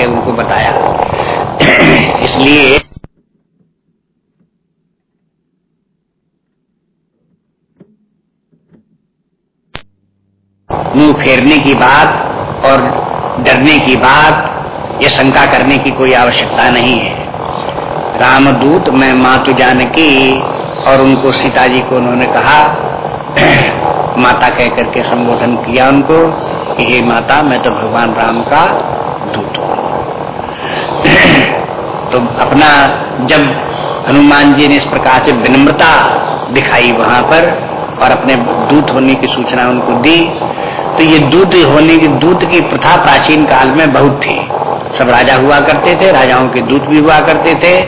करके उनको बताया। इसलिए मुँह फेरने की बात और डरने की बात, या शंका करने की कोई आवश्यकता नहीं है। रामदूत, मैं मातु जानकी और उनको सीता जी को उन्होंने कहा, माता कह करके संबोधन किया उनको कि, हे माता, मैं तो भगवान राम का दूत हूँ। तो अपना जब हनुमान जी ने इस प्रकार से विनम्रता दिखाई वहाँ पर और अपने दूत होने की सूचना उनको दी तो ये दूत होने की दूत की प्रथा प्राचीन काल में बहुत थी। सब राजा हुआ करते थे, राजाओं के दूत भी हुआ करते थे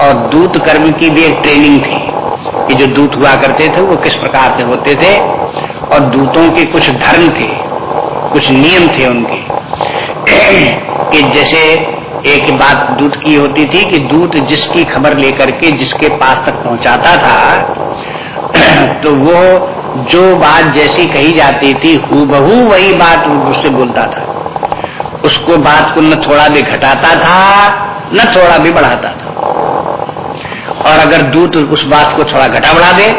और दूत कर्म की भी एक ट्रेनिंग थी कि जो दूत हुआ करते थे वो किस प्रकार से होते थे और दूतों के कुछ धर्म थे, कुछ नियम थे उनके। कि जैसे एक बात दूत की होती थी कि दूत जिसकी खबर लेकर के जिसके पास तक पहुंचाता था तो वो जो बात जैसी कही जाती थी, हूबहू वही बात उससे बोलता था। उसको बात को न थोड़ा भी घटाता था, न थोड़ा भी बढ़ाता था। और अगर दूत उस बात को थोड़ा घटा बढ़ा दे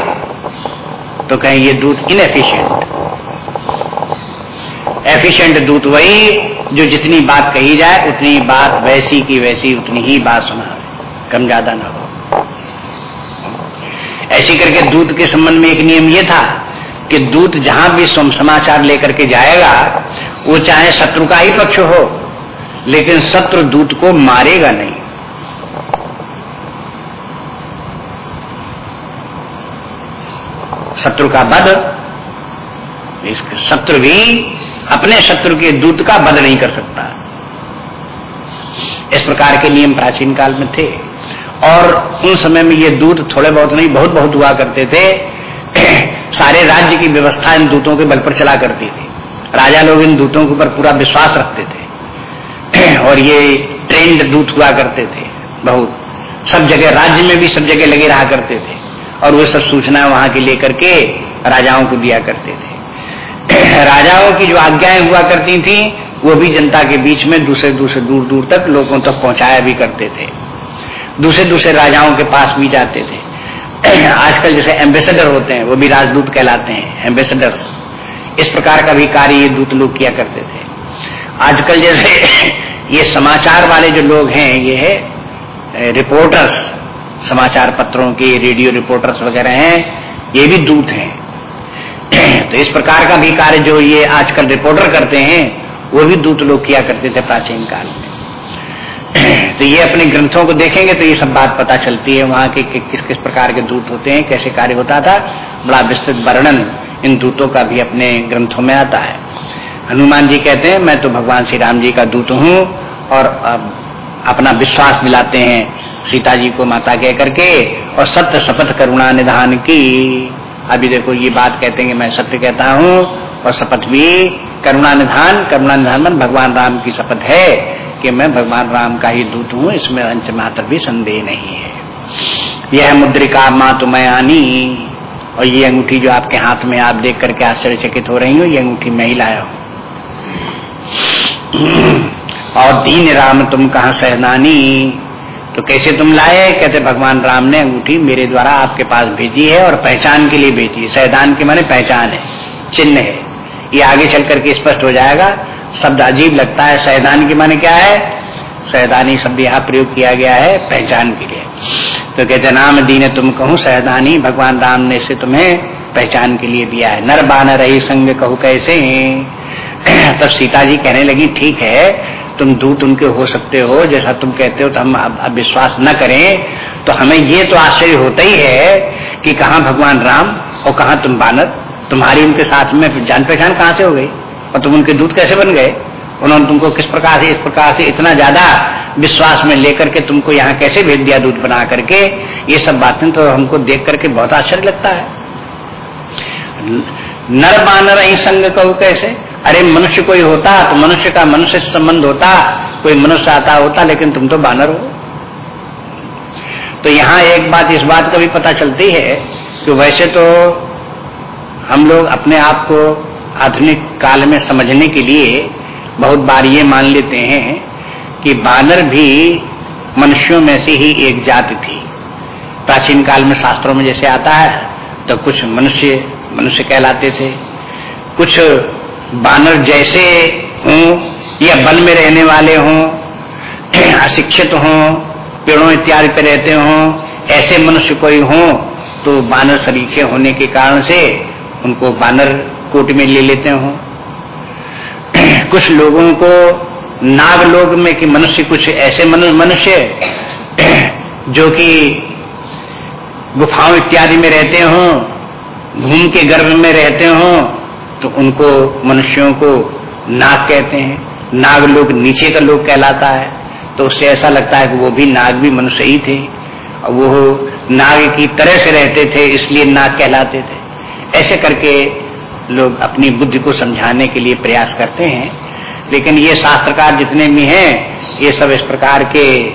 तो कहें, ये दूत इनएफिशिएंट एफिशिएंट दूत वही जो जितनी बात कही जाए, उतनी बात वैसी की वैसी, उतनी ही बात सुना कम ज़्यादा ना हो। ऐसी करके दूत के संबंध में एक नियम ये था कि दूत जहाँ भी समाचार लेकर के जाएगा, वो चाहे शत्रु का ही पक्ष हो, लेकिन शत्रु दूत को मारेगा नहीं। शत्रु का बध शत्रु भी अपने शत्रु के दूत का बध नहीं कर सकता। इस प्रकार के नियम प्राचीन काल में थे। और उन समय में ये दूत थोड़े बहुत नहीं, बहुत बहुत हुआ करते थे। सारे राज्य की व्यवस्था इन दूतों के बल पर चला करती थी। राजा लोग इन दूतों के ऊपर पूरा विश्वास रखते थे। और ये ट्रेंड दूत हुआ करते थे बहुत। सब जगह, राज्य में भी सब जगह लगे रहा करते थे। और वो सब सूचना वहाँ के लेकर के राजाओं को दिया करते थे। राजाओं की जो आज्ञाएँ हुआ करती थी, वो भी जनता के बीच में दूसरे दूसरे दूर दूर तक लोगों तक पहुँचाया भी करते थे। दूसरे दूसरे राजाओं के पास भी जाते थे। आजकल जैसे एम्बेसडर होते हैं, वो भी राजदूत कहलाते हैं एम्बेसडर इस प्रकार का भी कार्य ये दूत लोग किया करते थे। आजकल जैसे ये समाचार वाले जो लोग हैं, ये है रिपोर्टर्स, समाचार पत्रों के, रेडियो रिपोर्टर्स वगैरह हैं, ये भी दूत हैं। तो इस प्रकार का भी कार्य जो ये आजकल रिपोर्टर करते हैं वो भी दूत लोग किया करते थे प्राचीन काल में। तो ये अपने ग्रंथों को देखेंगे तो ये सब बात पता चलती है वहाँ के कि, किस किस प्रकार के दूत होते हैं कैसे कार्य होता था। बड़ा विस्तृत वर्णन इन दूतों का भी अपने ग्रंथों में आता है। हनुमान जी कहते हैं मैं तो भगवान श्री राम जी का दूत हूँ और अपना विश्वास दिलाते हैं सीता जी को माता कह करके और सत्य शपथ करुणा निधान की। अभी देखो ये बात कहते हैं कि मैं सत्य कहता हूँ, और शपथ भी करुणा निधान करुणा निधान मन भगवान राम की शपथ है कि मैं भगवान राम का ही दूत हूँ, इसमें अंश मात्र भी संदेह नहीं है। यह मुद्रिका माँ तो मैं आनी और ये अंगूठी जो आपके हाथ में आप देख करके आश्चर्यचकित हो रही हूँ, ये अंगूठी मैं ही लाया हूँ। और दीन राम तुम कहा सहनानी? तो कैसे तुम लाए? कहते, भगवान राम ने अंगूठी मेरे द्वारा आपके पास भेजी है और पहचान के लिए भेजी है। सहदान के माने पहचान है, चिन्ह है। ये आगे चल करके स्पष्ट हो जाएगा। शब्द अजीब लगता है। सहदान के माने क्या है? सहदानी शब्द यहाँ प्रयोग किया गया है पहचान के लिए। तो कहते, नाम दीन तुम कहूँ सहदानी भगवान राम ने से तुम्हें पहचान के लिए दिया है। नर बान रही संग कहू कैसे? तब सीता जी कहने लगी, ठीक है तुम दूत उनके हो सकते हो, जैसा तुम कहते हो तो हम अब विश्वास न करें। तो हमें ये तो आश्चर्य होता ही है कि कहा भगवान राम और कहा तुम बानर? तुम्हारी उनके साथ में जान पहचान कहाँ से हो गई? और तुम उनके दूत कैसे बन गए? उन्होंने तुमको किस प्रकार से, इस प्रकार से इतना ज़्यादा विश्वास में लेकर के तुमको यहाँ कैसे भेज दिया दूध बना करके? ये सब बातें तो हमको देख करके बहुत आश्चर्य लगता है। नर बानर संग कहू कैसे? अरे मनुष्य कोई होता तो मनुष्य का मनुष्य संबंध होता, कोई मनुष्य आता होता, लेकिन तुम तो बानर हो। तो यहाँ एक बात, इस बात का भी पता चलती है कि वैसे तो हम लोग अपने आप को आधुनिक काल में समझने के लिए बहुत बार ये मान लेते हैं कि बानर भी मनुष्यों में से ही एक जाति थी। प्राचीन काल में शास्त्रों में जैसे आता है तो कुछ मनुष्य मनुष्य कहलाते थे, कुछ बानर जैसे हों, या वन में रहने वाले हों, अशिक्षित हों, पेड़ों इत्यादि पे रहते हों, ऐसे मनुष्य कोई हो तो बानर सरीखे होने के कारण से उनको बानर कोट में ले लेते हों। कुछ लोगों को नाग लोग में कि मनुष्य कुछ ऐसे मनुष्य, जो कि गुफाओं इत्यादि में रहते हों, घूम के गर्भ में रहते हों तो उनको मनुष्यों को नाग कहते हैं। नाग लोग नीचे का लोग कहलाता है। तो उससे ऐसा लगता है कि वो भी नाग भी मनुष्य ही थे। और वो नाग की तरह से रहते थे, इसलिए नाग कहलाते थे। ऐसे करके लोग अपनी बुद्धि को समझाने के लिए प्रयास करते हैं। लेकिन ये शास्त्रकार जितने भी हैं, ये सब इस प्रकार के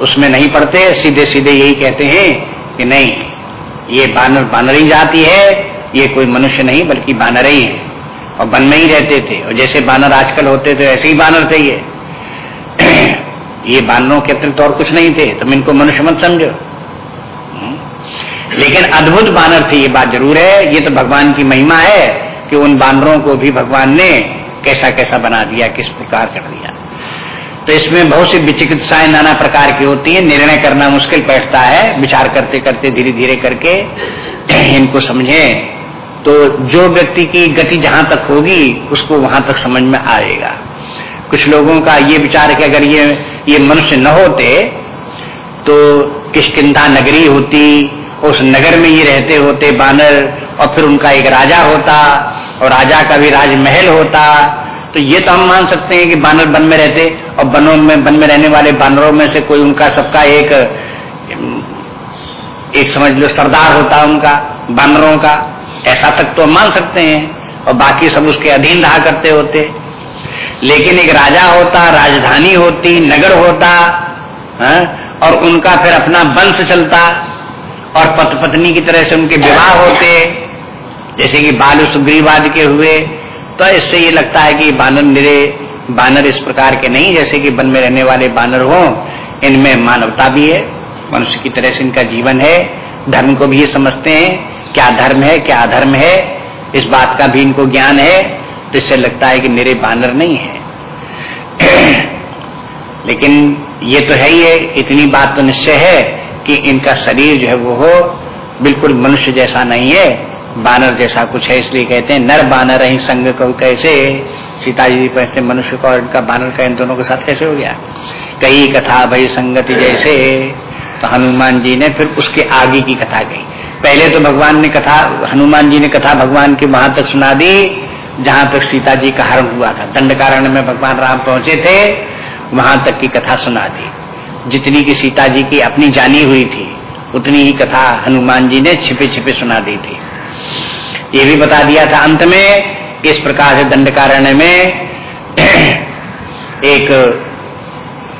उसमें नहीं पढ़ते। सीधे सीधे यही कहते हैं कि नहीं, ये बानर बानर जाती है। ये कोई मनुष्य नहीं, बल्कि बानर ही है। और वन में ही रहते थे। और जैसे बानर आजकल होते थे ऐसे ही बानर थे ये। ये बानरों के अतिरिक्त और कुछ नहीं थे। तुम इनको मनुष्य मत समझो। हम्म। लेकिन अद्भुत बानर थे, ये बात ज़रूर है। ये तो भगवान की महिमा है कि उन बानरों को भी भगवान ने कैसा कैसा बना दिया, किस प्रकार कर दिया। तो इसमें बहुत सी विचिकित्साएँ नाना प्रकार की होती है। निर्णय करना मुश्किल बैठता है। विचार करते करते धीरे धीरे करके इनको समझे। तो जो व्यक्ति की गति जहाँ तक होगी, उसको वहाँ तक समझ में आएगा। कुछ लोगों का ये विचार है कि अगर ये ये मनुष्य न होते तो किशकिधा नगरी होती, उस नगर में ये रहते होते बानर, और फिर उनका एक राजा होता, और राजा का भी राजमहल होता। तो ये तो हम मान सकते हैं कि बानर वन में रहते, और वनों में, वन में रहने वाले बानरों में से कोई उनका सबका एक एक समझ लो सरदार होता उनका, बानरों का। ऐसा तक तो मान सकते हैं और बाकी सब उसके अधीन रहा करते होते लेकिन एक राजा होता, राजधानी होती, नगर होता, है? और उनका फिर अपना वंश चलता और पत पत्नी की तरह से उनके विवाह होते जैसे कि बाल सुग्रीवाद के हुए तो इससे ये लगता है कि बानर निरे बानर इस प्रकार के नहीं, जैसे कि वन में रहने वाले बानर हो, इनमें मानवता भी है, मनुष्य की तरह से इनका जीवन है, धर्म को भी ये समझते हैं क्या धर्म है, क्या अधर्म है, इस बात का भी इनको ज्ञान है तो इससे लगता है कि मेरे बानर नहीं है। लेकिन ये तो है ही है, इतनी बात तो निश्चय है कि इनका शरीर जो है वो हो, बिल्कुल मनुष्य जैसा नहीं है, बानर जैसा कुछ है, इसलिए कहते हैं, नर बानर ही संग को कैसे? सीता जी मनुष्य का और इनका बानर का इन दोनों के साथ कैसे हो गया? कई कथा भाई संगति जैसे तो हनुमान जी ने फिर उसके आगे की कथा कही। पहले तो भगवान ने कथा, हनुमान जी ने कथा भगवान की वहाँ तक सुना दी, जहाँ तक सीता जी का हरण हुआ था। दंडकारण में भगवान राम पहुँचे थे, वहाँ तक की कथा सुना दी। जितनी की सीता जी की अपनी जानी हुई थी, उतनी ही कथा हनुमान जी ने छिपे छिपे सुना दी थी। ये भी बता दिया था अंत में किस प्रकार से दंडकारण्य में एक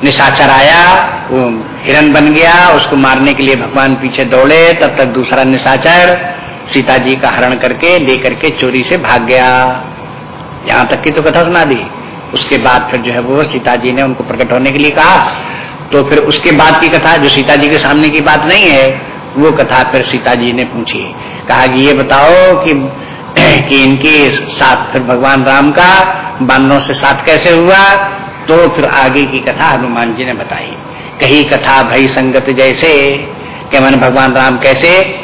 निशाचर आया, वो हिरण बन गया, उसको मारने के लिए भगवान पीछे दौड़े, तब तक दूसरा निशाचर सीता जी का हरण करके, लेकर के चोरी से भाग गया। यहाँ तक की तो कथा सुना दी। उसके बाद फिर जो है वो सीता जी ने उनको प्रकट होने के लिए कहा। तो फिर उसके बाद की कथा, जो सीता जी के सामने की बात नहीं है, वो कथा फिर सीता जी ने पूछी। कहा कि ये बताओ कि कि इनके साथ फिर भगवान राम का बानों से साथ कैसे हुआ? तो फिर आगे की कथा हनुमान जी ने बताई। कही कथा भई संगत जैसे, कि मन भगवान राम कैसे,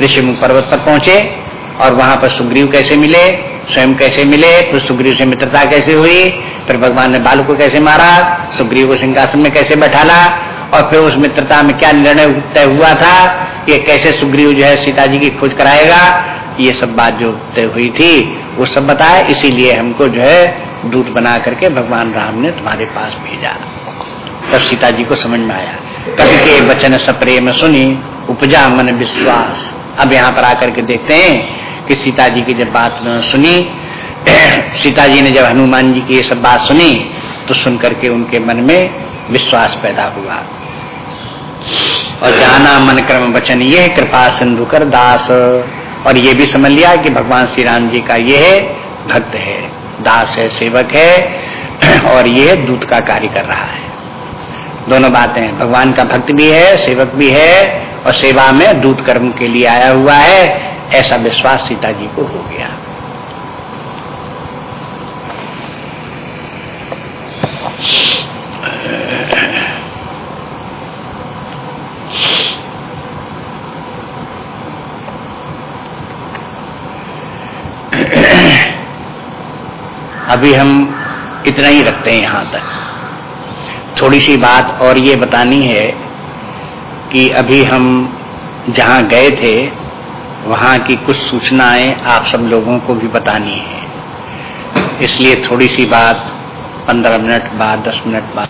ऋषि पर्वत पर पहुँचे, और वहाँ पर सुग्रीव कैसे मिले, स्वयं कैसे मिले, फिर सुग्रीव से मित्रता कैसे हुई, फिर भगवान ने बालू को कैसे मारा, सुग्रीव को सिंहासन में कैसे बैठाला, और फिर उस मित्रता में क्या निर्णय तय हुआ था, ये कैसे सुग्रीव जो है सीता जी की खोज कराएगा, ये सब बात जो तय हुई थी, वो सब बताया, इसीलिए हमको जो है दूत बना करके भगवान राम ने तुम्हारे पास भेजा। तब सीता जी को समझ में आया। कभी के वचन सप्रेम सुनी, उपजा मन विश्वास। अब यहाँ पर आकर के देखते हैं कि सीता जी की जब बात सुनी सीता जी ने जब हनुमान जी की ये सब बात सुनी तो सुन करके उनके मन में विश्वास पैदा हुआ। और जाना मन क्रम वचन ये कृपा सिंधु कर दास। और ये भी समझ लिया कि भगवान श्री राम जी का ये भक्त है। दास है, सेवक है, और ये दूत का कार्य कर रहा है। दोनों बातें, भगवान का भक्त भी है, सेवक भी है, और सेवा में दूत कर्म के लिए आया हुआ है, ऐसा विश्वास सीता जी को हो गया। अभी हम इतना ही रखते हैं यहाँ तक। थोड़ी सी बात और ये बतानी है कि अभी हम जहाँ गए थे, वहाँ की कुछ सूचनाएँ आप सब लोगों को भी बतानी है। इसलिए थोड़ी सी बात, पंद्रह मिनट बाद, दस मिनट बाद।